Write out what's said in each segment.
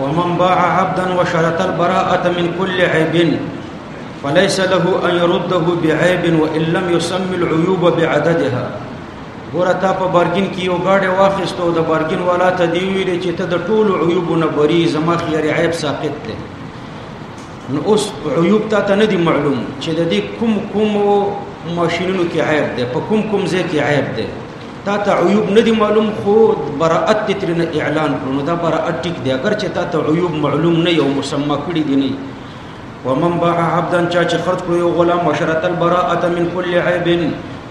ومن باع عبدا وشرط البراءة من كل عيب فليس له ان يرده بعيب وان لم يسمي العيوب بعددها ورته په بارګین کې یو گاډي واخیستو د بارګین والا ته دی ویل چې ته د ټولو عیوبونو بری زما خیر عیب ساقط دی نو اوس عیوب تا ته نه دی معلوم چې د دې کوم کوم ماشینونو کې عیب دی په کوم کوم ځای کې عیب دی تا ته عیوب نه دی معلوم خو براءت ترنه اعلان کړو نو دا براءت ټیک دی اگر چې تا ته عیوب معلوم نه یو مسما کړی دی نه ومن باع عبدا چا چې خرج کړو یو غلام وشرط البراءه من كل عيب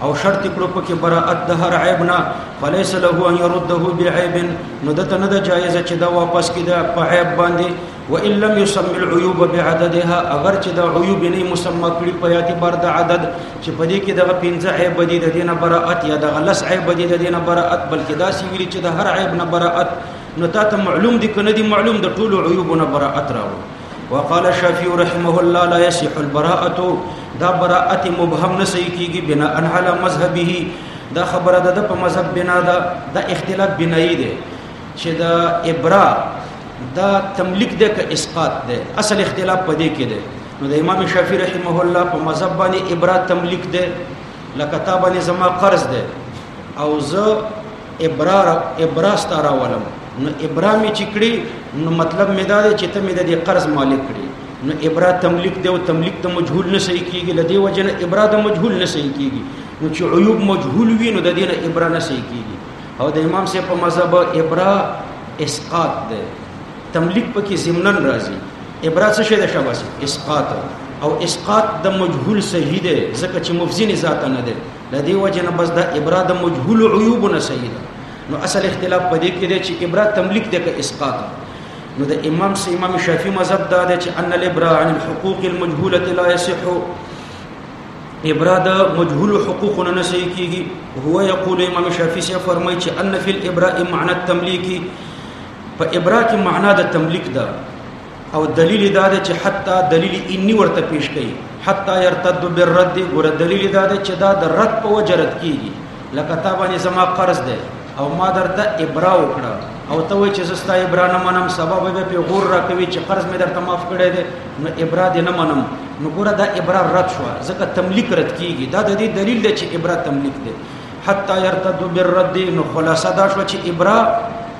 او شرط کړو پکې براءت د هر عیب نه فليس له ان يرده بعيب نو دته نه د جایز چې دا واپس کړي د په عیب باندې وان لم يسمى العيوب بعددها اگر چې د عيوب نه مسمى کړي په یاتي بر د عدد چې په دې کې دغه پنځه عیب دي د دینه براءت یا د غلس عیب دي د دینه براءت بلکې دا سی ویل چې د هر عیب نه براءت نو تا ته معلوم دي کنه دي معلوم د ټولو عيوبونو براءت راوړي وقال الشافعي رحمه الله لا يصح البراءه دا براءت مبهم نه صحیح کیږي بنا ان على مذهبه دا خبره ده په مذهب بنا ده دا اختلاف بنایي ده چې دا ابرا دا تملیک ده که اسقاط ده اصل اختلاف پدې کې ده نو د امام شافعي رحمه الله په مذهب باندې ابرا تملیک ده لکه تا باندې زما قرض ده او زه ابرار ابراس ته راولم نو ابرامي چې کړي نو مطلب مې دا دی چې ته مې د دې قرض مالک کړي نو ابرا تملیک دی او تملیک ته مجهول نه صحیح کیږي لدی وجه نه ابرا د مجهول نه صحیح کیږي نو چې عیوب مجهول وي نو د دې نه ابرا نه صحیح کیږي او د امام سي په مذهب ابرا اسقاط دی تملیک پکې ضمنن راځي ابرا څه شي د شاباسي اسقاط او اسقاط د مجهول صحیح دی ځکه چې مفزین ذات نه دی د دې وجه نه بس د ابرا د مجهول عیوب نه صحیح ده نو اصل اختلاف پدې کې دی چې ابرا تملیک ده که اسقاط نو د امام سي امام شافعي مذهب دا دی چې ان الابرا عن الحقوق المجهوله لا يصح ابرا د مجهول حقوق نه نه صحیح کیږي هو یقول امام شافعي سي فرمایي چې ان فی الابراء معنى التملیک په ابرا کې معنا د تملیک ده او دلیل دا دی چې حتی دلیل انی ورته پیش کړي حتی يرتد بالرد ګور دلیل دا دی چې دا د رد په وجه رد کیږي لکه تا باندې زما قرض دی او ما درته ابرا وکړه او ته وای چې زستا ابرا نه منم سبب به په غور را کوي چې قرض مې درته معاف کړی دی نو ابرا دې نه منم نو ګور دا ابرا رد شو ځکه تملیک رد کیږي دا د دې دلیل دی چې ابرا تملیک دی حتی يرتد بالرد نو خلاصه دا شو چې ابرا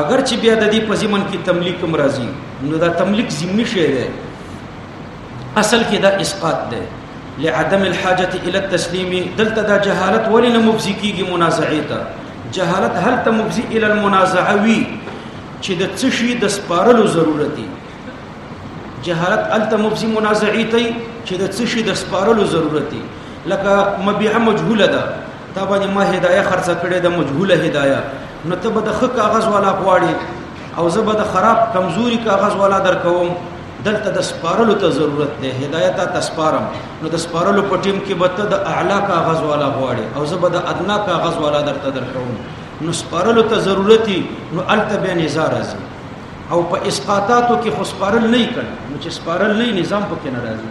اګر چې بیا د دې په ضمن کې تملیک هم راځي نو دا تملیک ضمني شی دی اصل کې دا اسقاط دی لعدم الحاجه الى التسلیم دلته دا جهالت ولې نه مفزي کیږي منازعه ته جهالت هل ته مفزي الى المنازعه وی چې د څه شي د سپارلو ضرورت دی جهالت هل ته مفزي منازعه ته چې د څه شي د سپارلو ضرورت دی لکه مبيعه مجهوله ده تا باندې ما هدايه خرڅ کړې د مجهوله هدايه نو ته به د خ کاغذ والا غواړي او زه به د خراب کمزوري کاغذ والا درکوم دلته د سپارلو ته ضرورت دی هدایت ته سپارم نو د سپارلو په ټیم کې به ته د اعلا کاغذ والا غواړي او زه به د ادنا کاغذ والا درته درکوم نو سپارلو ته ضرورتي نو الته به نزار راځي او په اسقاطاتو کې خو سپارل نه کړي نو چې سپارل نه نظام پکې ناراضي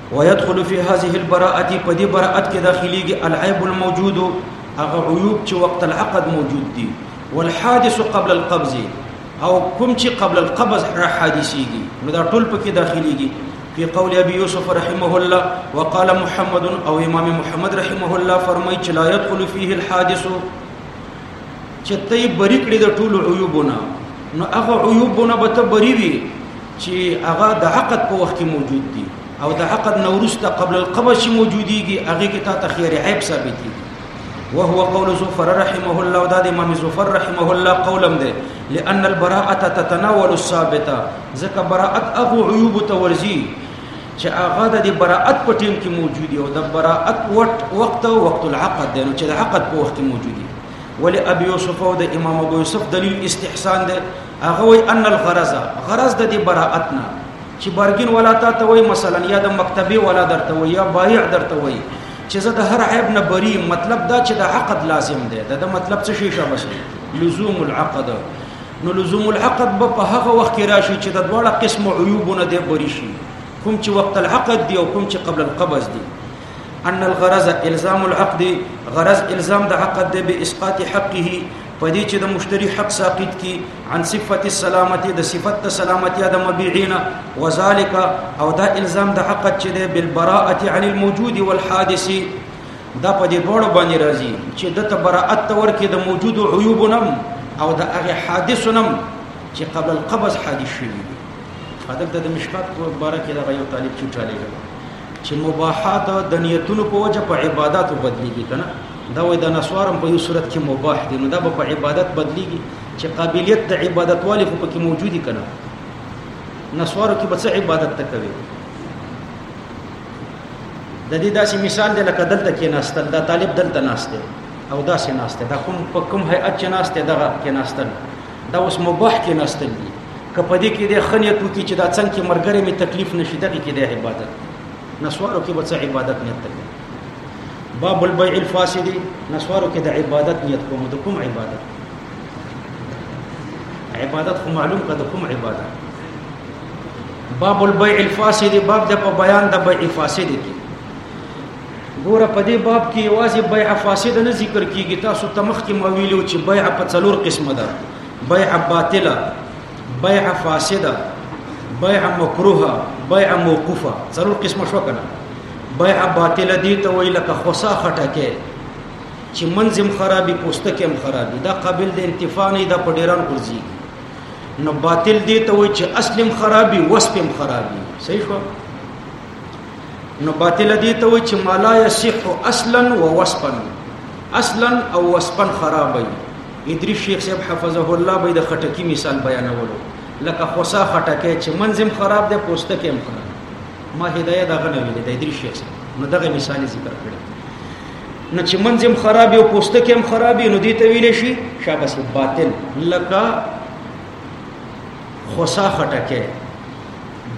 ويدخل في هذه البراءه په دې براءت کې داخليږي العيب الموجود هغه عيوب چې وقت العقد موجود دي والحادث قبل القبض او کوم چې قبل القبض را حادثيږي نو دا ټول پکې داخليږي في قول ابي يوسف رحمه الله وقال محمد او امام محمد رحمه الله فرمای چې لا يدخل فيه الحادث چې ته یې بری کړې د ټولو عیوبونه نو هغه عیوبونه به ته بری وي چې هغه د عقد په وخت کې موجود دي او د عقد نورسته قبل القبض چې موجوديږي هغه کې تا تخیر عیب ثابتي وهو قول زفر رحمه الله دا د امام زفر رحمه الله قولم ده لأن البراءة تتناول الثابتة ځکه براءت هغه عیوب ته ورځي چې هغه د براءت په ټیم کې موجود دی او د براءت وخت وخت او وخت العقد دی نو چې د عقد په وخت کې موجود دی ولې ابي يوسف او د امام ابو يوسف دلیل استحسان دی هغه وی ان الغرض غرض د دې براءت نه چې برګین ولا تا ته وای مثلا یا د مکتبه ولا درته وای یا بایع درته وای چې زه د هر عیب نه بری مطلب دا چې د عقد لازم دی دا د مطلب څه شي شابه لزوم العقد نو لزوم العقد به په هغه وخت کې راشي چې د دواړه قسم عیوبونه د بری شي کوم چې وقت العقد دی او کوم چې قبل القبض دی ان الغرض الزام العقد غرض الزام د عقد دی به اسقاط حقه پدې چې د مشتری حق ساقط کی عن صفه السلامتی د صفت سلامتی د مبيعين وذالک او دا الزام د عقد چې دی بالبراءه عن الموجود والحادث دا په دې دوړو باندې راځي چې د تبرأت تور کې د موجود عیوب نم او د هغه حادث نم چې قبل القبض حادث شوی دی فدل د مشکات په باره کې دا یو طالب چټا لګل چې مباحات د نیتونو په وجه په عبادت بدلیږي کنه دا وای د نسوارم په یو صورت کې مباح دي نو دا په عبادت بدلیږي چې قابلیت د عبادت والی خو پکې موجودی کنه نسوارو کې به څه عبادت تکوي د دې داسې مثال دی لکه دلته کې ناستل دا طالب دلته ناشته او داسې ناشته دا کوم په کوم هيئت چې ناشته دغه کې ناستل دا اوس مباح کې ناستل دي که په دې کې د خنیت وکي چې دا څنګه مرګره می تکلیف نشي دغه کې د عبادت نسوارو کې به څه عبادت نه تکلیف باب البيع الفاسد نسوارو کې د عبادت نیت کوم د کوم عبادت عبادت خو معلوم کده کوم عبادت باب البيع الفاسد باب د په بیان د بيع فاسد کې ګوره په دې باب کې یوازې بيع فاسد نه ذکر کیږي تاسو تمخ کې مویلو چې بيع په څلور قسمه ده بيع باطله بيع فاسده بيع مکروهه بيع موقوفه څلور قسمه شو کنه بيع باطله دي ته ویل که خوسا خټکه چې منځم خرابي پوستکم خرابي دا قابل د انتفاع نه دا په ډیران ورځي نو باطل دی ته وای چې اصلم خرابي وسپم خرابي صحیح شو نو باطل دی ته وای چې مالا یصح اصلا و وسپا اصلا او وسپا خرابي ادری شیخ صاحب حفظه الله به د خټکی مثال بیانولو لکه خوسا خټکی چې منظم خراب دی پوسټه کې هم خراب ما هدايه دغه نه ویل د ادری شیخ صاحب نو دغه مثال ذکر کړی نو چې منځ هم خراب او پوستکی هم خراب نو دې ته ویل شي شابس باطل لکه خوسا خټکه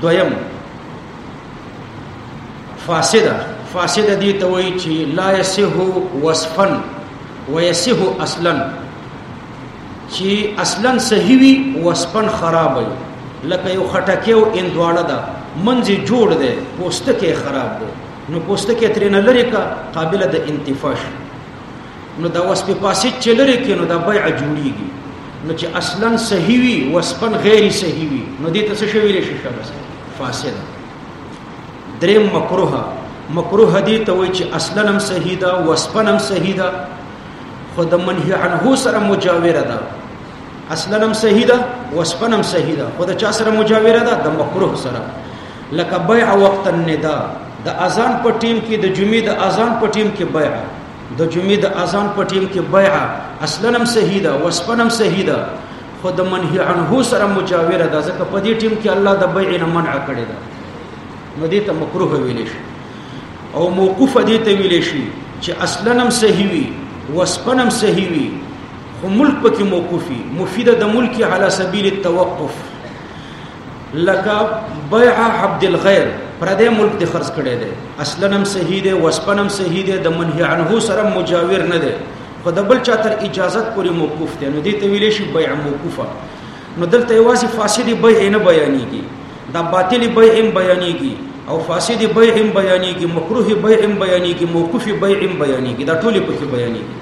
دویم فاسده فاسده دې ته وایي چې لا يسه وصفا ويسه اصلا چې اصلا صحیح وي وصفا خراب وي لکه یو خټکه او اندواړه ده منځ جوړ ده پوستکی خراب ده نو پوستکی ترنه لري کا قابل د انتفاش نو دا وسپ پاسیج چې لري کې نو دا بیع جوړیږي نو چې اصلا صحیح وي وسپن غیر صحیح وي نو دې ته څه شوی لري شیشه بس فاسد دریم مکروه مکروه دي ته وای چې اصلا هم صحیح ده وسپن هم صحیح ده خو د منهی عنه سره مجاوره ده اصلا هم صحیح ده وسپن هم صحیح ده خو د چا سره مجاوره ده د مکروه سره لکه بیع وقت النداء د اذان په ټیم کې د جمعې د اذان په ټیم کې بیع د جمعې د اذان په ټیم کې بیع اصلا هم صحیح ده وصفا هم صحیح ده خو د منهی عنه سره مجاوره ده ځکه په دې ټیم کې الله د بیع نه منع کړی ده نو دې ته مکروه ویل شي او موقوف دې ته ویل شي چې اصلا هم صحیح وي وصفا هم صحیح وي خو ملک پکې موقوفي مفید د ملک علی سبیل التوقف لکه بيع عبد الغير پر دې ملک د خرڅ کړي دي اصلا هم صحیح دي وسپنم صحیح دي د منهي عنه سره مجاور نه دي خو د بل چا تر اجازه پورې موقوف دي نو دې ته ویل شي بيع موقوفه نو دلته یوازې فاسد بيع نه بیانېږي دا باطل بيع هم بیانېږي او فاسد بيع هم بیانېږي مکروه بيع هم بیانېږي موقوف بيع هم بیانېږي دا ټول په کې بیانېږي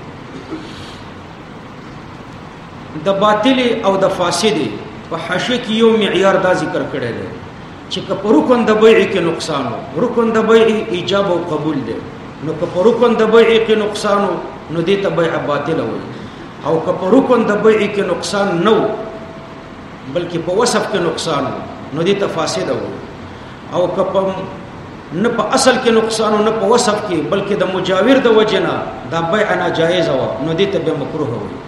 د باطل او د فاسد په حاشیه کې یو معیار دا ذکر کړی دی چې که په رکن د بیع کې نقصان و رکن د بیع ایجاب او قبول دی نو که په رکن د بیع کې نقصان و نو دې ته بیع باطل وي او که په رکن د بیع کې نقصان نه و بلکې په وصف کې نقصان و نو دې ته فاسد وي او که په نه په اصل کې نقصان او نه په وصف کې بلکې د مجاور د وجنه دا بیع ناجایز و نو دې ته به مکروه وي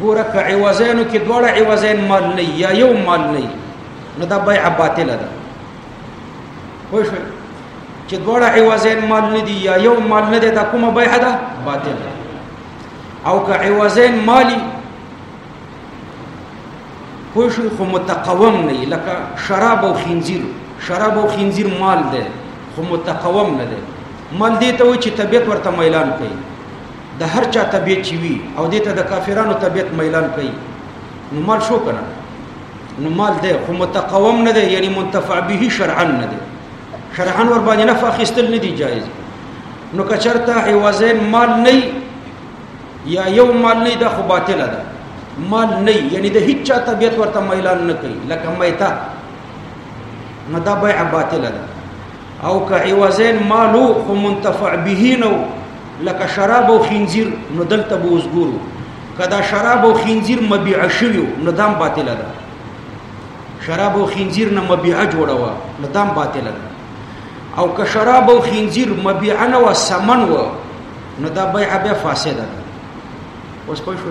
ګوره که عوضینو کې دواړه عوضین مال نه یا یو مال نه نو دا بیع باطل ده پوه شئ چې دواړه عوضین مال نه دي یا یو مال نه دی دا کومه بیع ده باطل ده او که عوضین مالی پوه شئ خو متقوم نه لکه شراب او خنزیر شراب او خنزیر مال دی خو متقوم نه دی مال دی ته وي چې طبيعت ورته میلان کوي د هر چا طبيعت چی وي او دته د کافرانو طبيعت ميلان کوي نو مال شو کنه نو مال ده خو متقوم نه ده یعنی منتفع به شرعا نه ده شرعا ور باندې نفع خستل نه دي جایز نو کچرته عوضین مال نه یا یو مال نه ده خو باطل ده مال نه یعنی د هیڅ چا طبيعت ورته ميلان نه کوي لکه ميته نو دا بيع باطل ده او که عوضین مالو خو منتفع به نو لکه شراب او خنزیر نو دلته به وزګورو کدا شراب او خنزیر مبيع شوی نو دام باطل ده شراب او خنزیر نه مبيع جوړوا نو دام باطل ده او که شراب او خنزیر مبيع نه و سمن و نو دا بیع به فاسده ده اوس پوه شئ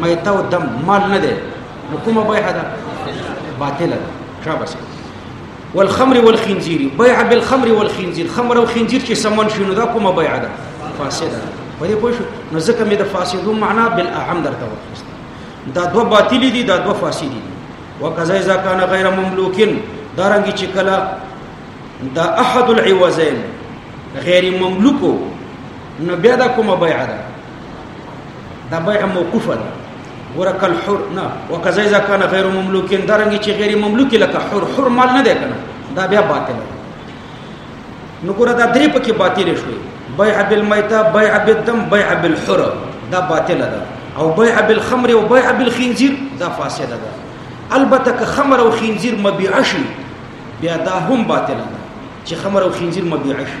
میته او دم مال نه دی نو کومه بیعه ده باطله ده شابه سي والخمر والخنزير بيع بالخمر والخنزير خمر او خنزير چې سمون شنو دا کومه بیعه ده فاسده ده په دې پوه شو نو ځکه مې د فاسدو معنا بالاعم درته وخست دا دوه باطل دي دا دوه فاسد دي وکذا اذا كان غير مملوك دا رنګ چې کله دا احد العوزين غیر مملوکو نو بیا دا کومه بیعه ده دا بیعه موقوفه ده ورک الحر نه وکذا اذا كان غیر مملوک درنګ چې غیر مملوک لکه حر حر مال نه ده کنه دا بیا باطل ده نو ګوره دا درې پکې باطل شوې بیع بالمیته بیع بالدم بیع بالحر دا باطل ده او بیع بالخمر او بیع بالخنزیر دا فاسد ده البته که خمر او خنزیر مبيع شي بیا دا هم باطل ده چې خمر او خنزیر مبيع شي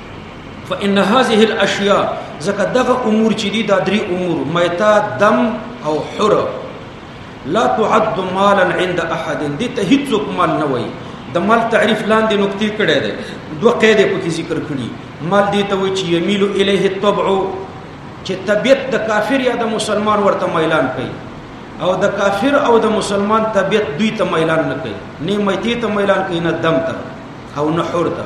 فإن هذه الأشياء زکه دغه امور چې دي دا درې امور میتا دم او حر لا تعد مالا عند احد دي ته هیڅ مال نه وایي د مال تعریف لاندې نقطې کړې ده دوه قاعده په کې ذکر کړي مال دې ته وایي چې یمیل الیه الطبع چې طبیعت د کافر یا د مسلمان ورته میلان کوي او د کافر او د مسلمان طبیعت دوی ته میلان نه کوي نه میتې ته میلان کوي نه دم ته او نه حور ته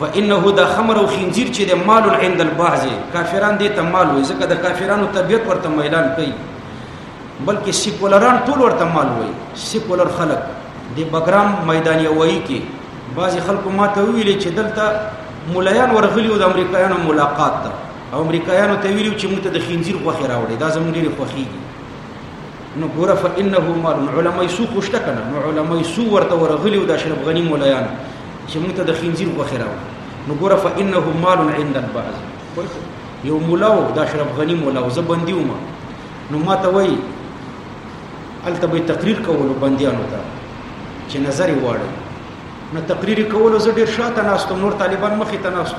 فانه دا خمر او خنزیر چې د مال عند البعض کافران دې ته مال وي ځکه د کافرانو طبيعت ورته میلان کوي بلکې سیکولران ټول ورته مال وي سیکولر خلک د بګرام میدان یوي کې بعضی خلکو ماته ویل چې دلته مولایان ورغلی او د امریکایانو ملاقات ته او امریکایانو ته ویل چې موږ ته د خنزیر غوخه راوړي دا زموږ لري خوخي نو ګوره فانه مال علماء سو خوشته کنه نو علماء سو ورته ورغلی او د اشرف غنی مولایان چې موږ ته د خنزیر غوښه راوړي نو ګوره فانه مال عند البعض یو مولا و د اشرف غنی مولا و زه بندي وم نو ما ته وایي هلته به تقریر کولو بندیانو ته چې نظر یې واړوي نو تقریر کولو زه ډېر شاته ناست نور طالبان مخې ته ناست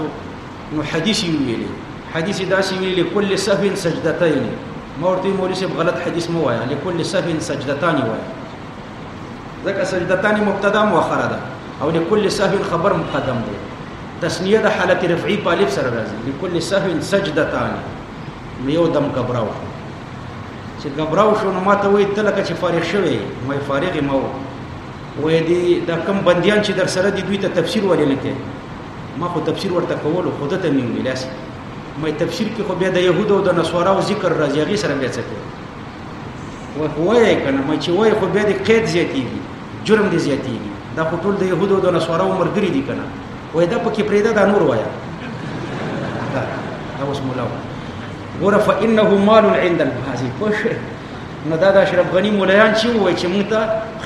نو حدیث یې ویلې حدیث یې داسې ویلې کل سهو سجدتین ما ورته مولوي صاحب غلط حدیث مه وایه لکل سهو سجدتان وایه ځکه سجدتان مبتدا مؤخره ده او لكل سهو خبر مقدم دی تسنیه د حالت رفعی په الف سره راځي لكل سهو سجدتان نو یو دم غبراو چې غبراو شو نو ماته وې تلکه چې فارغ شوی مې فارغ مو وې دي دا کم بنديان چې در سره دي دوی ته تفسیر ولې نه کوي ما خو تفسیر ورته کولو خود ته مې ویلاس مې تفسیر کې خو بیا د يهودو او د نصاراو ذکر راځي هغه سره بیا څه کوي وای خو وای کنه ما چې وای خو بیا د قید زیاتیږي جرم دې زیاتیږي دا خو ټول د يهودو او د نصاراو مرګري دي کنه وای دا پکې پرېدا دا نور وایا دا اوس مولا ګور فانه مال عند البازي خوش نو دا د اشرف غنی مولایان چې وای چې موږ ته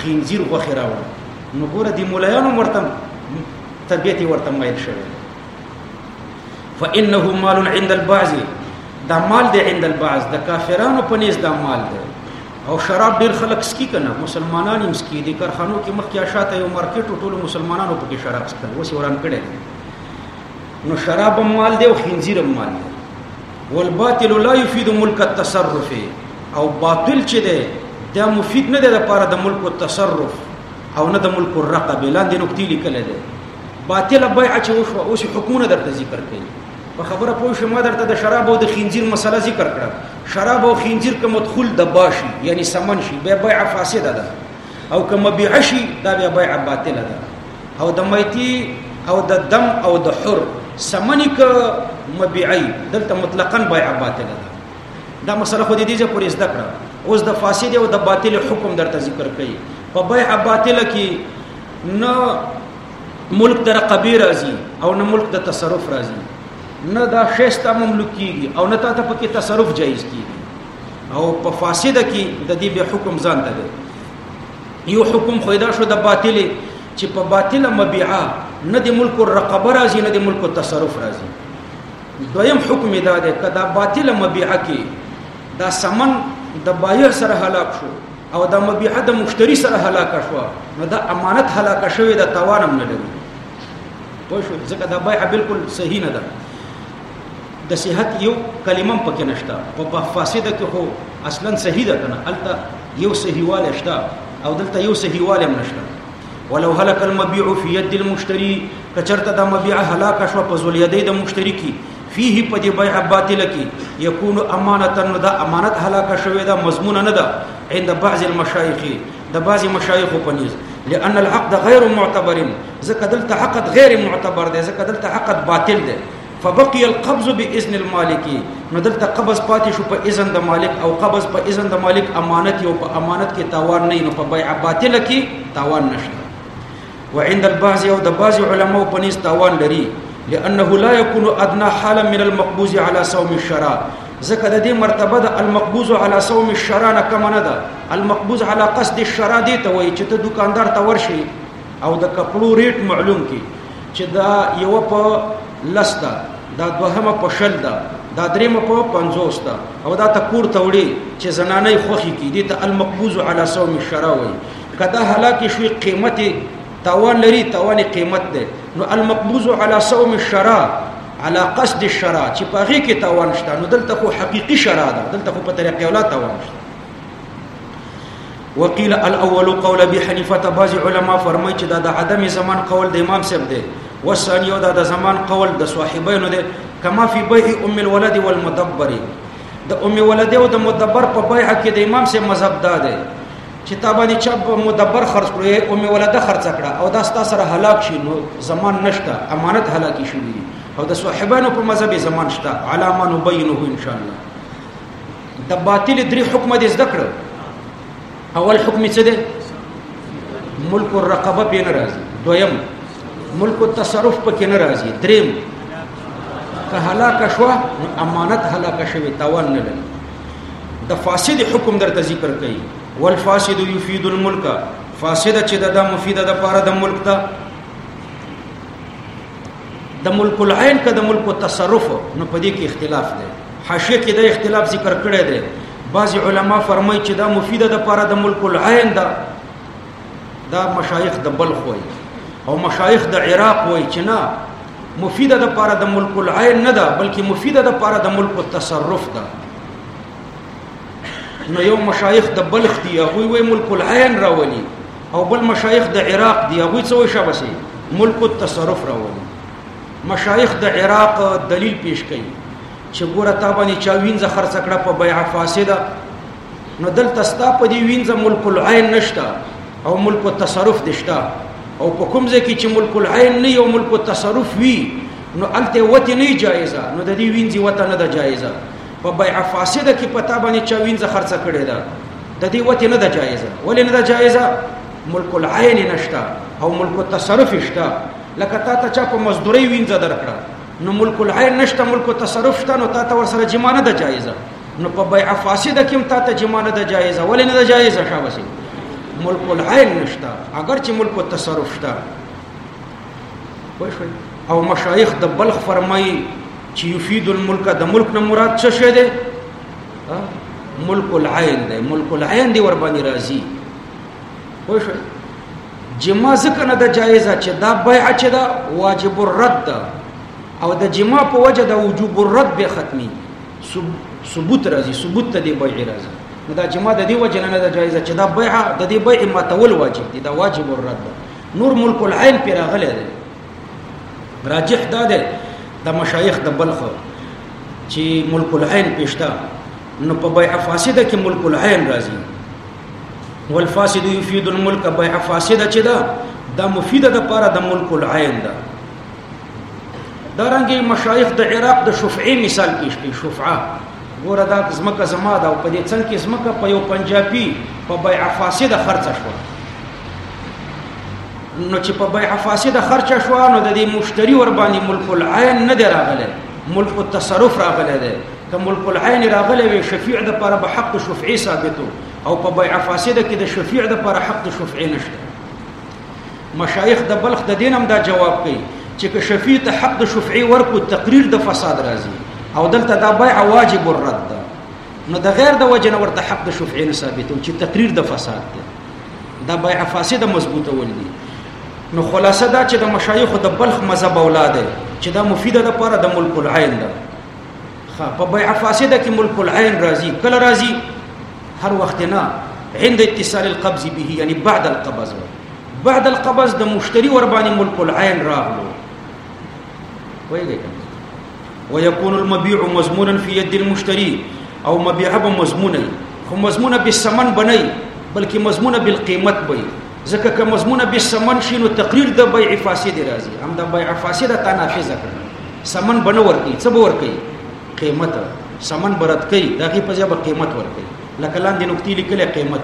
خنزیر غوخه راوړو نو ګور دي مولایانو مرتم طبيعت ورته مایل شوی فانه مال عند البعض دا مال دی عند البعض د کافرانو په نس دا مال دی او شراب ډیر خلک سکی کنه مسلمانان هم سکی دي کارخانو کې مخکې شاته یو مارکیټ ټول مسلمانانو په کې شراب سکل وسی وران کړي نو شراب مال دی او خنزیر مال دی والباطل لا يفيد ملک التصرف او باطل چې دی دا مفید نه دی لپاره د ملک التصرف او نه د ملک الرقبه لاندې نقطې لیکل دي باطل بیع چې وشو اوس حکمونه درته ذکر کړي په خبره پوه شو ما درته د شراب او د خنزیر مسله ذکر کړه شراب او خنزیر که مدخول د باشي یعنی سمن شي به بیع فاسده ده او که مبيع شي دا بیا بیع باطله ده او د میتی او د دم او د حر سمنی که مبيعي دلته مطلقاً بیع باطله ده دا مسله خو دې دې پورې زده کړه اوس د فاسد او د باطل حکم درته ذکر کړي په بیع باطل کې نه ملک در قبی راځي او نه ملک د تصرف راځي نه دا شیستا مملوک کیږي او نه تا ته پکې تصرف جایز کیږي او په فاسده کې د دې به حکم ځان ته دی یو حکم خو دا شو د باطل چې په باطل مبيعه نه د ملک الرقبه راځي نه د ملک التصرف راځي دویم حکم دا دی که دا باطل مبيعه کې دا سمن د بایع سره هلاک شو او دا مبيعه د مشتری سره هلاک شو نو دا امانت هلاک شوی د توانم نه لري پوه شو ځکه دا بایع بالکل صحیح نه ده د صحت یو کلمه پکې نشته او په فاسده کې خو اصلا صحیح ده کنه الته یو صحیحواله شته او دلته یو صحیحواله نشته ولو هلك المبيع في يد المشتري کچرته د مبيع هلاک شو په ذل يدي د مشتري کی فيه په دې بيع باطل کی يكون امانه نو دا امانت هلاک شوی دا مضمون نه ده عند بعض المشايخ د بعض مشايخ په نيز لان العقد غير معتبر ځکه دلته عقد غير معتبر دی ځکه دلته عقد باطل دی فبقي القبض باذن المالک نو دلته قبض پاتې شو په اذن د مالک او قبض په اذن د مالک امانت یو په امانت کې تاوان نه نو په بیع باطل کې تاوان نشي وعند البعض او د بعض علماء په نس تاوان لري لانه لا يكون ادنى حالا من المقبوض على صوم الشرع ځکه د دې مرتبه د المقبوض على صوم الشرع نه کم نه ده المقبوض على قصد الشرع دي ته وایي چې ته دکاندار ته ورشي او د کپړو ریټ معلوم کی چې دا یو په لس ده دا دوهمه په شل ده دا درېمه په 50 ده او دا ته کور ته وړي چې زنانه خوخي کې دي ته المقبوز علی صوم الشرع وي کدا هلاک شوی قیمت توان لري توان قیمت ده نو المقبوز علی صوم الشرع على قصد الشرع چې په هغه کې توان شته نو دلته خو حقيقي شرع ده دلته خو په طریقې ولا توان شته وقيل الاول قول ابي حنيفه بعض علما فرمایي چې دا د عدم زمان قول د امام صاحب دی والثاني دا د زمان قول د صاحبینو دی کما فی بیع ام الولد والمدبر د ام ولد او د مدبر په بیع کې د امام صاحب مذهب دا دی چې تا باندې چا مدبر خرج کړی ام ولد خرج کړه او دا ستا سره هلاک شي نو زمان نشته امانت هلاکی شوی او د صاحبانو په مذهب زمان شته علامه نبینه ان شاء الله د باطل درې حکم دې زده کړو اول حکم څه دی ملک الرقبه په نه راځي دویم ملک التصرف په کې نه راځي دریم که هلاک شو نو امانت هلاک شوی تاوان نه لري د فاسد حکم درته ذکر کړي والفاسد يفيد الملك فاسد چې دا مفیده د پاره د ملک ته د ملک العين که د ملک التصرف نو په دې کې اختلاف دی حاشیه کې د اختلاف ذکر کړی دی بعض علما فرمایي چې دا مفیده د پاره د ملک العين ده دا مشایخ د بلخ وایي او مشایخ د عراق وایي چې نه مفیده د پاره د ملک العين نه ده بلکې مفیده د پاره د ملک التصرف ده نو یو مشایخ د بلخ دی هغه وی ملک العين راولي او بل مشایخ د عراق دی هغه څه وي شابسي ملک التصرف راوړي مشایخ د عراق دلیل پیش کړي چې ګوره تا باندې چا وینځه خرڅ کړه په بیع فاسده نو دلته ستا په دې وینځه ملک العين نشتا او ملک التصرف دشتا او په کوم ځای کې چې ملک العين نه یو ملک التصرف وي نو الته وته نه جایزه نو د دې وینځي وته نه ده جایزه په بیع فاسده کې پتا باندې چا وینځه خرڅه کړې ده د دې وته نه ده جایزه ولې نه ده جایزه ملک العین نشتا او ملک التصرف شتا لکه تا ته چا په مزدوري وینځه درکړه نو ملک العین نشتا ملک التصرف شتا نو تا ته ور سره جمانه ده جایزه نو په بیع فاسده کې تا ته جمانه ده جایزه ولې نه ده جایزه شابسي ملک العین نشتا اگر چې ملک التصرف شتا او مشایخ د بلخ فرمایي چې یفید الملک د ملک نه مراد څه شه ده ملک العين ده ملک العين دی ور باندې راضي خوښ جما ځکه نه د جایزه چې دا بیع چې دا واجب الرد ده او د جما په وجه د وجوب الرد به ختمي ثبوت راځي ثبوت ته دی بیع راځي نو دا جما د دې وجه نه ده جایزه چې دا بیع د دې بیع ماتول واجب دي دا واجب الرد ده نور ملک العين پر غلې ده راجح دا دی د مشایخ د بلخ چې ملک العين پېشتا نو په بيع فاسده کې ملک العين راځي والفاسد يفيد الملك بيع فاسده چې دا دا مفیده د پاره د ملک العين ده دا رنګي مشایخ د عراق د شفعي مثال پیش کړي شفعه ګوره دا زمکه زما ده او په دې څنګه کې زمکه په یو پنجابي په بيع فاسده خرڅ شوه نو چې په بیع فاسده خرچه شو نو د دې مشتری ور باندې ملک العین نه دی راغلی ملک التصرف راغلی دی که ملک العین راغلی وي شفیع د پر به حق شفعي ثابتو او په بیع فاسده کې د شفیع د پر حق شفعي نشته مشایخ د بلخ د دینم دا جواب کوي چې که شفیع ته حق د شفعي ورکو تقریر د فساد راځي او دلته دا بیع واجب الرد ده نو د غیر د وجه نه ورته حق د شفعي نه ثابتو چې تقریر د فساد ده دا بیع فاسده مضبوطول دي نو خلاصه دا چې د مشایخ د بلخ مذهب اولاد چې دا مفیده ده پر د ملک العين ده خا په بیع فاسده کې ملک العين راضي کله راضي هر وخت نه عند اتصال القبض به یعنی بعد القبض بعد القبض د مشتری ور باندې ملک العين راغلو ویږي کنه ويكون المبيع مضمونا في يد المشتري او مبيع به مضمونه خو مضمونه بالثمن بنئ بلکې مضمونه بالقيمت بنئ ځکه که مضمونه به سمن شي نو تقریر د بیع فاسد راځي هم د بیع فاسده تا نافذ کړ سمن بنه ورکی څه به ورکی قیمت سمن برت کوي دغه په ځای به قیمت ورکی لکه لاندې نقطې لیکلې قیمت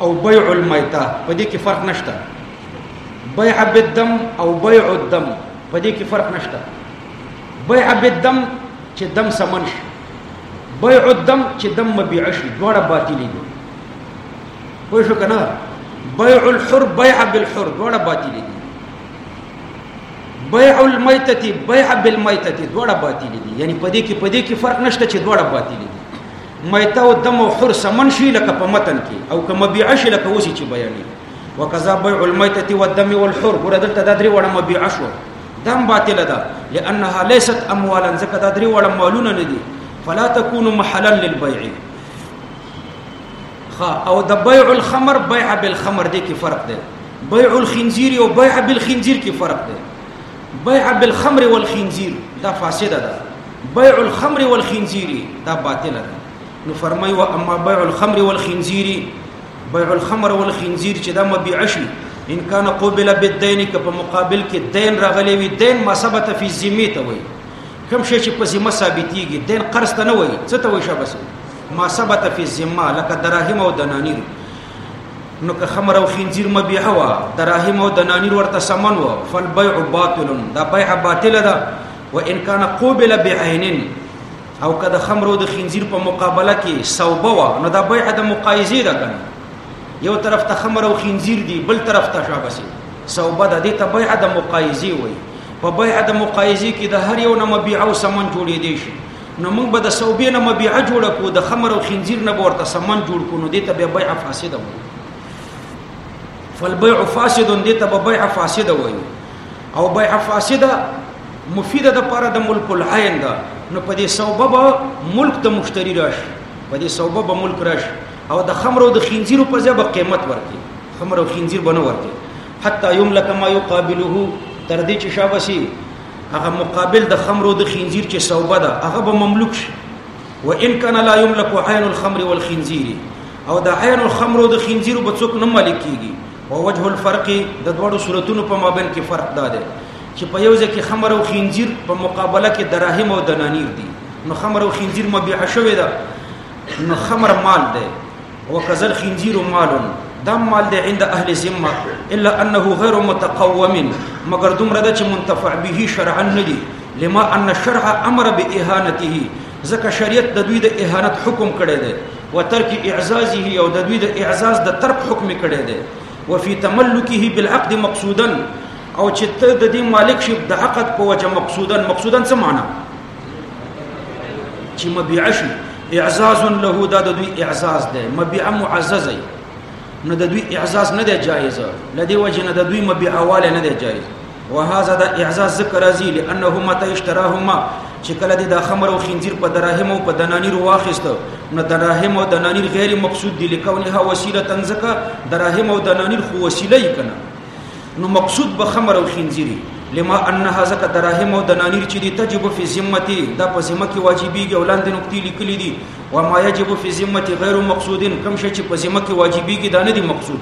او بيع الميته په دې کې فرق نشته بيع بالدم او بيع الدم په دې کې فرق نشته بيع بالدم چې دم سمن شي بيع الدم چې دم مبيع شي دواړه باطل دي پوه شو کنه بيع الحر بيع بالحر دواړه باطل دي بيع الميته بيع بالميته دواړه باطل دي یعنی په دې کې په دې کې فرق نشته چې دواړه باطل دي میته او دم او حر سمن شي لکه په متن کې او کما بیع شي لکه اوسې چې بیانې وکذا بیع المیته والدم والحر ګور دلته دا درې وړه مبیع شو دم باطل ده لانها ليست اموالا زکه دا درې وړه مالونه نه دي فلا تكون محلا للبيع خا او د بيع الخمر بيع بالخمر دي کې فرق ده بيع الخنزير او بيع بالخنزير کې فرق ده بیع بالخمر والخنزیر دا فاسده ده بیع الخمر والخنزیر دا باطله ده نو فرمای و اما بیع الخمر والخنزیر بیع الخمر والخنزیر چې دا مبيع شي ان کان قبل بالدین که په مقابل کې دین راغلی وي دین ما ثبت فی ذمه ته وي کوم شی چې په ذمه ثابتېږي دین قرض ته نه وي څه ته وي شابه ما ثبت فی ذمه لکه دراهم او دنانیر نو که خمر او خنزیر مبیح و دراهم او دنانیر ورته سمن و فالبيع باطل دا بيع باطل ده و ان كان قوبل بعين او که د خمر او د خنزیر په مقابله کې صوبه و نو دا بيع د مقایزه ده کنه یو طرف ته خمر او خنزیر دی بل طرف ته شابسي صوبه ده دې ته بيع د مقایزه وایي په بيع د مقایزه کې د هر یو نه مبيع او سمن جوړې دي شي نو موږ به د صوبې نه مبيعه جوړه کو د خمر او خنزیر نه ورته سمن جوړ کو نو دته به بيع فاسد وي فالبيع فاسد دته به بيع فاسد وي او بيع فاسد مفیده د پاره د ملک العين ده نو په دې سبب ملک ته مشتری راشي په دې سبب ملک راشي او د خمر او د خنزیر په ځای به قیمت ورکړي خمر او خنزیر بنه ورکړي حتی یملک ما یقابله تر دې چې شابسي هغه مقابل د خمرو د خنزیر چې صوبه ده هغه به مملوک شي و ان کان لا یملک عین الخمر والخنزیر او د عین الخمر او د خنزیر به څوک نه مالک کیږي او وجه الفرق د دوړو صورتونو په مابین کې فرق دا دی چې په یو ځکه خمر او خنزیر په مقابله کې دراهم او دنانیر دي نو خمر او خنزیر مبيع شوی ده نو خمر مال دی وکذل خنزیر مال دا مال دی عند اهل ذمه الا انه غیر متقوم مگر دومره د چې منتفع به شرعا ندی لما ان الشرع امر باهانته ځکه شریعت د دوی د اهانت حکم کړی دی وترک اعزازه او د دوی د اعزاز د ترک حکم کړی دی وفي تملكه بالعقد مقصودا او چې ته د دې مالک شي د عقد په وجه مقصودا مقصودا څه معنی چې مبيعه شي اعزاز له دا د دوی اعزاز دی مبيعه معززه نو د دوی اعزاز نه دی جایز لدی وجه نه د دوی مبيعه واله نه دی جایز وهذا دا اعزاز ذکر ازي لانه متى اشتراهما چې کله د خمر او خنزیر په دراهم او په دنانیر واخیست نو دراهم او دنانیر غیر مقصود دي لکونها وسیله تنزکه دراهم او دنانیر خو وسیله یې کنه نو مقصود به خمر او خنزيري لما انها زکه دراهم او دنانير چې دي تجب فی ذمتی دا په ذمه کې واجبېږي او لاندې نقطې لیکلې دي و ما یجب فی ذمتی غیر مقصودین کوم شي چې په ذمه کې واجبېږي دا نه دي مقصود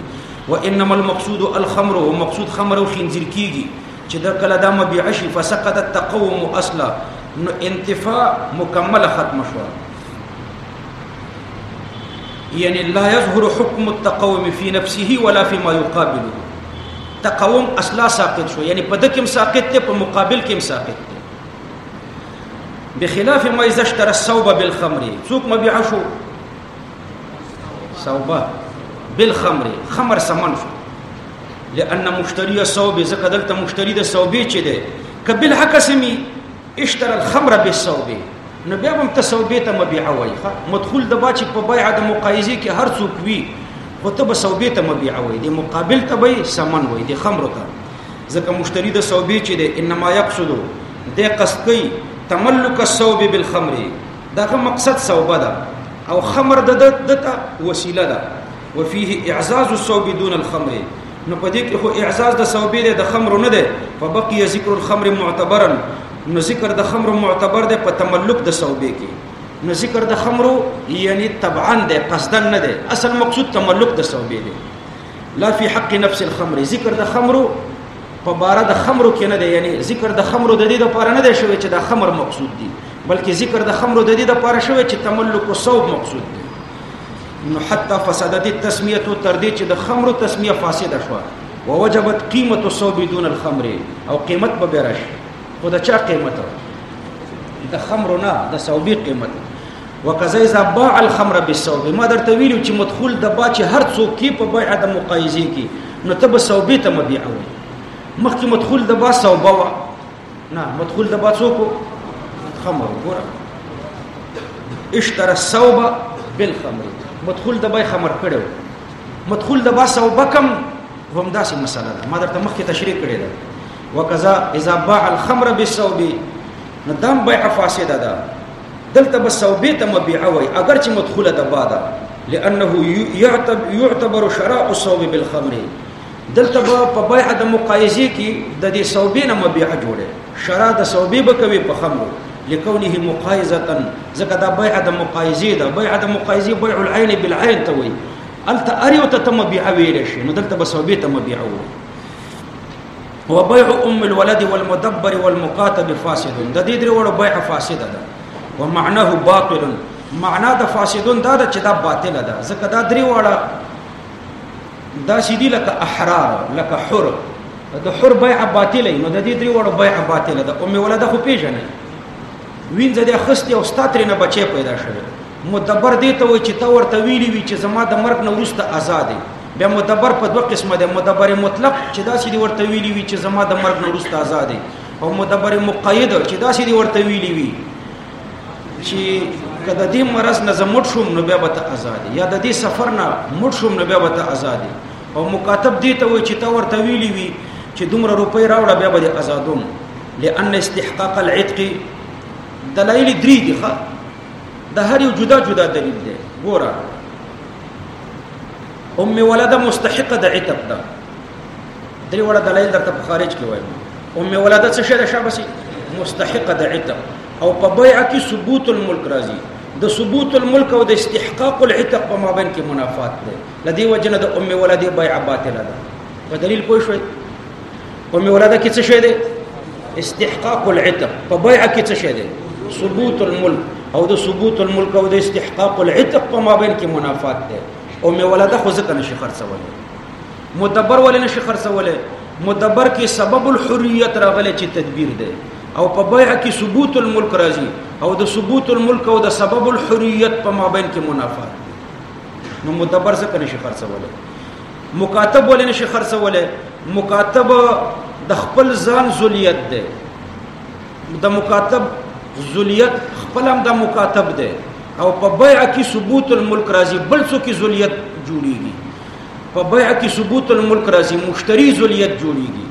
و انما المقصود الخمر او مقصود خمر او خنزیر کیږي چې دا کله دا مبيع شي فسقط التقوم اصلا نو انتفاع مکمل ختم شو یعنی لا یظهر حکم التقوم فی نفسه ولا فی ما یقابله تقوم اصلا ساقط شو یعنی په دکم ساقط ته په مقابل کې ساقط ته بخلاف ما اذا اشترى الصوب بالخمر څوک مبيع شو صوبه بالخمر خمر سمن شو لأن مشتري الصوب زکه دلته مشتري د صوبې چي ده کبل حق سمي اشتر الخمر بالصوبه نو بیا هم تصوبه ته مبيعه وای ښه مدخول د باچ په بیع د مقایزه کې هر څوک وی خو ته به صوبه ته مبيعه وای د مقابل ته به سمن وای د خمر ته ځکه مشتری د صوبه چې د انما یقصد د قصد کوي تملک الصوب بالخمر دغه مقصد صوبه ده او خمر د دته وسیله ده وفيه اعزاز الصوب دون الخمر نو په دې کې خو اعزاز د صوبې د خمر نه ده فبقي ذکر الخمر معتبرا نو ذکر د خمر معتبر ده په تملک د صوبې کې نو ذکر د خمر یعنی طبعا ده قصدا نه ده اصل مقصود تملک د صوبې ده لا في حق نفس الخمر ذکر د خمر په بار د خمر کې نه ده یعنی ذکر د خمر د دې لپاره نه ده شوی چې د خمر مقصود دي بلکې ذکر د خمر د دې لپاره شوی چې تملک او صوب مقصود دي نو حتی فسادت التسمیه تو تر دې چې د خمر تسمیه فاسده شو ووجبت قیمه الصوب دون الخمر او قیمت به برش خو د چا قیمت د خمر نه د صوبې قیمت وکذا اذا باع الخمر بالصوب ما درته ویلو چې مدخول د باچ هر څوک کې په بیع د مقایزه کې نو ته به صوبې ته مبيع وي مخکې مدخول د با صوبه وا نه مدخول د بچو کو خمر ګوره اشتر الثوب بالخمر مدخول د بای خمر کړو مدخول د با ثوب کم هم داسې مسله ده ما درته مخکې تشریح کړې ده وکذا اذا باع الخمر بالثوب نو دام بیع فاسده ده دلته بس ثوبې ته مبيعه وای اگر چې مدخوله د با ده لانه يعتبر شراء الثوب بالخمر دلته به په بیع د مقایزه کې د دې صوبې نه مبيع جوړه شرع د صوبې به کوي په خمرو لکونه مقایزه ځکه دا بیع د مقایزه ده بیع د مقایزه بیع العين بالعين ته وي الته اري او ته مبيع ویل شي نو دلته به صوبې ته مبيع وو وبيع ام الولد والمدبر والمقاتب فاسد د دې درې وړو بیع فاسده ده ومعناه باطل معنا د فاسدون دا ده چې دا باطل ده ځکه دا درې وړه دا سیدی لکه احرار لکه حر د حر بیع باطله نو د دې درې وړو بیع باطله ده ام ولده خو پیژنې وینځه د خسته او ستاتره نه بچي پیدا شوه مدبر دی ته وای چې تا ورته ویلی وی چې زما د مرګ نه ورسته آزاد بیا مدبر په دوه قسمه ده مدبر مطلق چې دا سیدی ورته ویلی وی چې زما د مرګ نه ورسته آزاد او مدبر مقید چې دا سیدی ورته ویلی وی چې که د دې مرض نه زموټ شوم نو بیا به ته آزاد یا د دې سفر نه موټ شوم نو بیا به ته آزاد او مکاتب دې ته وای چې تا ورته ویلی وي چې دومره روپۍ راوړه بیا به آزادوم لأن استحقاق العتق دلایل درې دي ښه د هر یو جدا جدا دلیل دی ګوره ام ولده مستحقه د عتق ده درې وړه دلایل درته په خارج کې وایم ام ولاده څه شی ده شابسي مستحق د عتق او په بیع کې ثبوت الملک راځي د ثبوت الملک او د استحقاق العتق په مابین کې منافات ده لدی وجنه د ام ولاده بیع باطله ده په دلیل پوه شوي ام ولاده کې څه شی ده استحقاق العتق په بیع کې څه شی ده ثبوت الملک او د ثبوت الملک او د استحقاق العتق په مابین کې منافات ده او مې ولدا خو ځکه نشي خرڅولای مدبر ولې نشي خرڅولای مدبر کې سبب الحریت راغلی چې تدبیر دی او په بیع کې ثبوت الملک راځي او د ثبوت الملک او د سبب الحریت په مابین کې منافات نو مدبر څه کنه شي خرڅوله مکاتب ولې نشي خرڅوله مکاتب د خپل ځان ذلیت دی د مکاتب ذلیت خپل هم د مکاتب دی او په بیع کې ثبوت الملک راځي بل څه کې ذلیت جوړیږي په بیع کې ثبوت الملک راځي مشتری ذلیت جوړیږي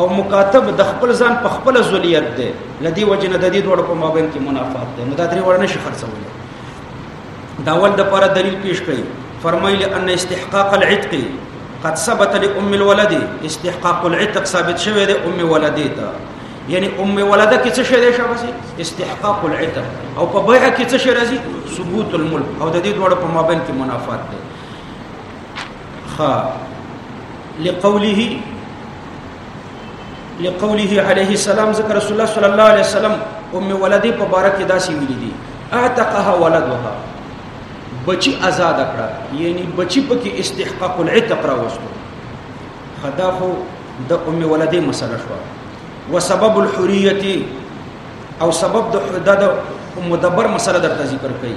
او مکاتب د خپل ځان په خپل ذلیت دی لدی وجنه د دې دوړ په مابین کې منافات دی نو دا درې وړ نشي خرڅول دا ول د پر دلیل پیش کړي فرمایل ان استحقاق العتق قد ثبت لام الولد استحقاق العتق ثابت شوی دی ام ولدی ته یعنی ام ولده کې څه شی دی شابسي استحقاق العتق او په بیع کې څه شی راځي ثبوت الملک او د دې دوړ په مابین کې منافات دی خا لقوله لقوله عليه السلام ذکر رسول الله صلى الله عليه وسلم ام ولدي په بار کې داسې ویلي دي اعتقها ولدها بچي آزاد کړه یعنی بچي پکې استحقاق العتق راوستو خدا خو د ام ولدي مسله شو وسبب الحريه او سبب د حدد مدبر مسله درته ذکر کړي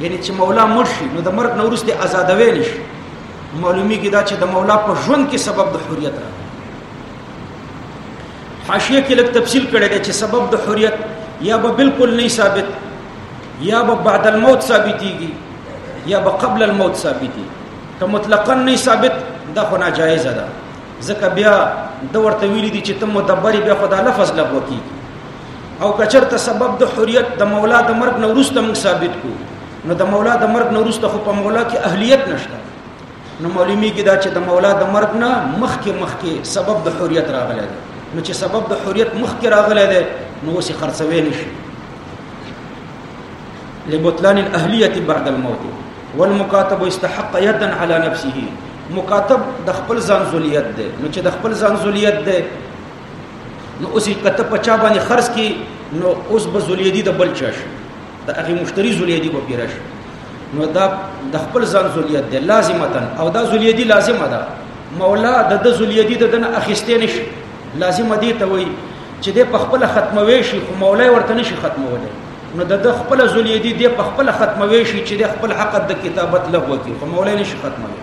یعنی چې مولا مړ شي نو د مرګ نه وروسته آزادوي نشي معلومیږي دا چې د مولا په ژوند کې سبب د حریت را حاشیه کې لږ تفصیل کړی دی چې سبب د حریت یا به بالکل نه ثابت یا به بعد الموت ثابتيږي یا به قبل الموت ثابتي که مطلقاً نه ثابت دا خو ناجایز ده ځکه بیا د ورته ویل دي چې تم مدبر بیا خدا لفظ لغوه کیږي او کچرته سبب د حریت د مولا د مرګ نه ورسته موږ ثابت کو نو د مولا د مرګ نه ورسته خو په مولا کې اهلیت نشته نو معلومی کې دا چې د مولا د مرګ نه مخکې مخکې سبب د حریت راغلی دی نو چې سبب د حریت مخکې راغلی دی نو اوس خرڅوي نشي لبطلان الاهلیه بعد الموت والمكاتب استحق يدا على نفسه مکاتب د خپل ځان زولیت دی نو چې د خپل ځان زولیت دی نو اوس کته په چا باندې خرڅ کی نو اوس به زلیدی د بل چا شي د هغه مشتری زلیدی به پیرا شي نو دا د خپل ځان زلیت دی لازمتا او دا زلیدی لازمه ده مولا د د زلیدی د دنه اخیستې نشي لازمه دی ته وای چې د په خپل ختموي شي خو مولا ورته نشي ختمولای نو د د خپل زلیدی د په خپل ختموي شي چې د خپل حق د کتابت لغوه کی خو مولا نشي ختمولای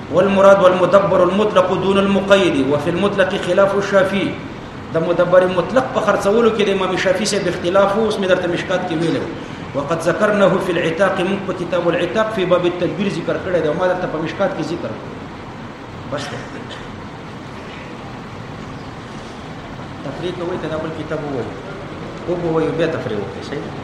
والمراد والمدبر المطلق دون المقيد وفي المطلق خلاف الشافعي د مدبر مطلق په خرڅولو کې د امام شافعي سره اختلاف اوس مې درته مشکات کې ویلو وقد ذكرناه في العتاق موږ په کتاب العتاق في باب التدبير ذکر کړی دا ما درته په مشکات کې ذکر بس ده تفریق کوي کدا بل کتاب وو او به یو بیا تفریق وکړي صحیح